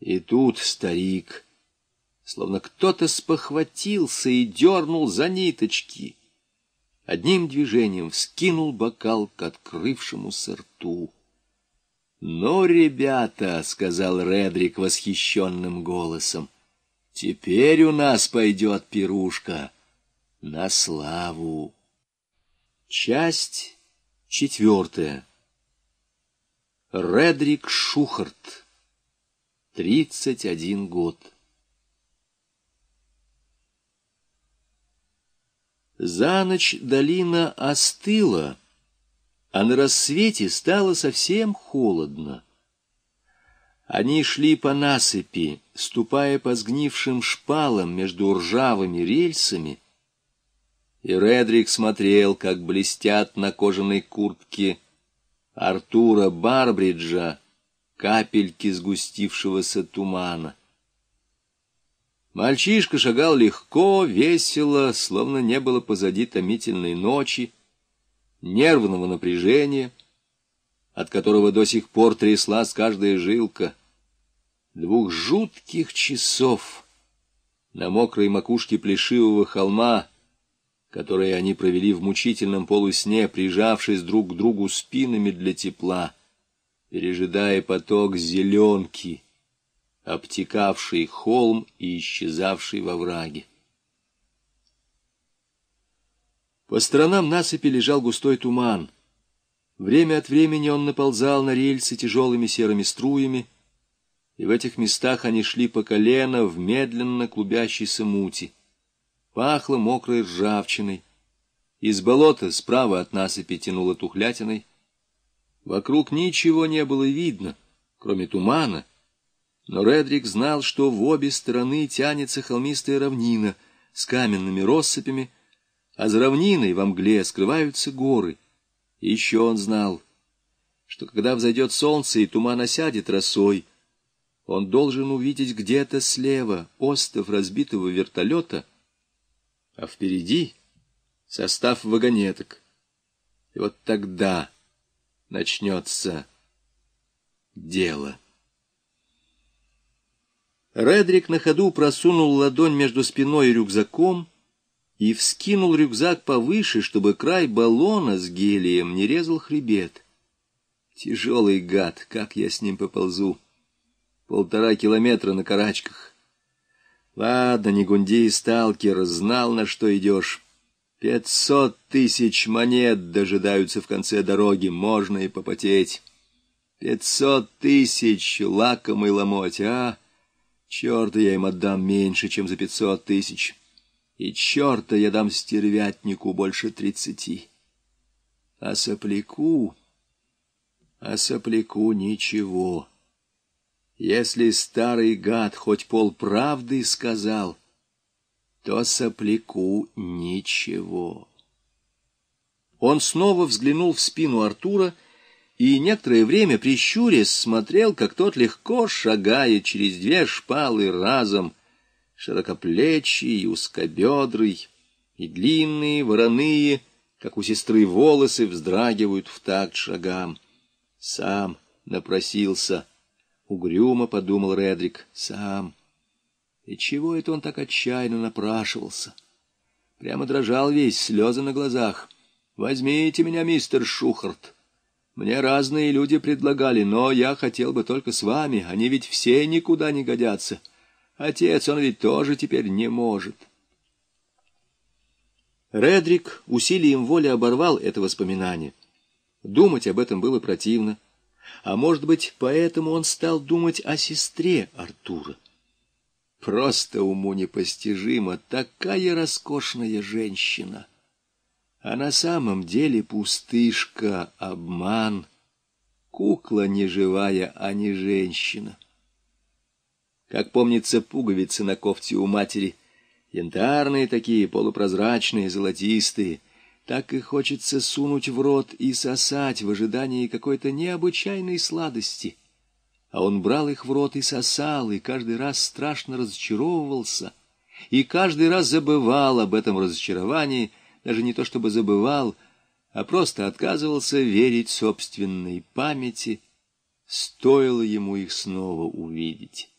И тут старик, словно кто-то спохватился и дернул за ниточки, одним движением вскинул бокал к открывшемуся рту. «Ну, ребята», — сказал Редрик восхищенным голосом, — «теперь у нас пойдет пирушка на славу». Часть четвертая. Редрик Шухарт. Тридцать один год. За ночь долина остыла, а на рассвете стало совсем холодно. Они шли по насыпи, ступая по сгнившим шпалам между ржавыми рельсами, и Редрик смотрел, как блестят на кожаной куртке Артура Барбриджа капельки сгустившегося тумана. Мальчишка шагал легко, весело, словно не было позади томительной ночи, нервного напряжения, от которого до сих пор тряслась каждая жилка, двух жутких часов на мокрой макушке плешивого холма, которые они провели в мучительном полусне, прижавшись друг к другу спинами для тепла, пережидая поток зеленки, обтекавший холм и исчезавший во враге. По сторонам насыпи лежал густой туман. Время от времени он наползал на рельсы тяжелыми серыми струями, и в этих местах они шли по колено в медленно клубящейся мути пахло мокрой ржавчиной. Из болота справа от насыпи тянуло тухлятиной. Вокруг ничего не было видно, кроме тумана, но Редрик знал, что в обе стороны тянется холмистая равнина с каменными россыпями, а за равниной во мгле скрываются горы. И еще он знал, что когда взойдет солнце и туман осядет росой, он должен увидеть где-то слева остов разбитого вертолета — а впереди состав вагонеток. И вот тогда начнется дело. Редрик на ходу просунул ладонь между спиной и рюкзаком и вскинул рюкзак повыше, чтобы край баллона с гелием не резал хребет. Тяжелый гад, как я с ним поползу. Полтора километра на карачках. Ладно, не гунди, сталкер, знал, на что идешь. Пятьсот тысяч монет дожидаются в конце дороги, можно и попотеть. Пятьсот тысяч лакомый ломоть, а? Черта я им отдам меньше, чем за пятьсот тысяч. И черта я дам стервятнику больше тридцати. А сопляку... А сопляку ничего. Если старый гад хоть полправды сказал, то сопляку ничего. Он снова взглянул в спину Артура и некоторое время, прищурясь, смотрел, как тот легко шагает через две шпалы разом, широкоплечий и узкобедрый, и длинные, вороные, как у сестры волосы, вздрагивают в такт шагам. Сам напросился — Угрюмо подумал Редрик. Сам. И чего это он так отчаянно напрашивался? Прямо дрожал весь, слезы на глазах. «Возьмите меня, мистер Шухарт. Мне разные люди предлагали, но я хотел бы только с вами. Они ведь все никуда не годятся. Отец, он ведь тоже теперь не может». Редрик усилием воли оборвал это воспоминание. Думать об этом было противно. А может быть, поэтому он стал думать о сестре Артура. Просто уму непостижимо, такая роскошная женщина. А на самом деле пустышка, обман, кукла не живая, а не женщина. Как помнится, пуговицы на кофте у матери, янтарные такие, полупрозрачные, золотистые — так и хочется сунуть в рот и сосать в ожидании какой-то необычайной сладости. А он брал их в рот и сосал, и каждый раз страшно разочаровывался, и каждый раз забывал об этом разочаровании, даже не то чтобы забывал, а просто отказывался верить собственной памяти, стоило ему их снова увидеть.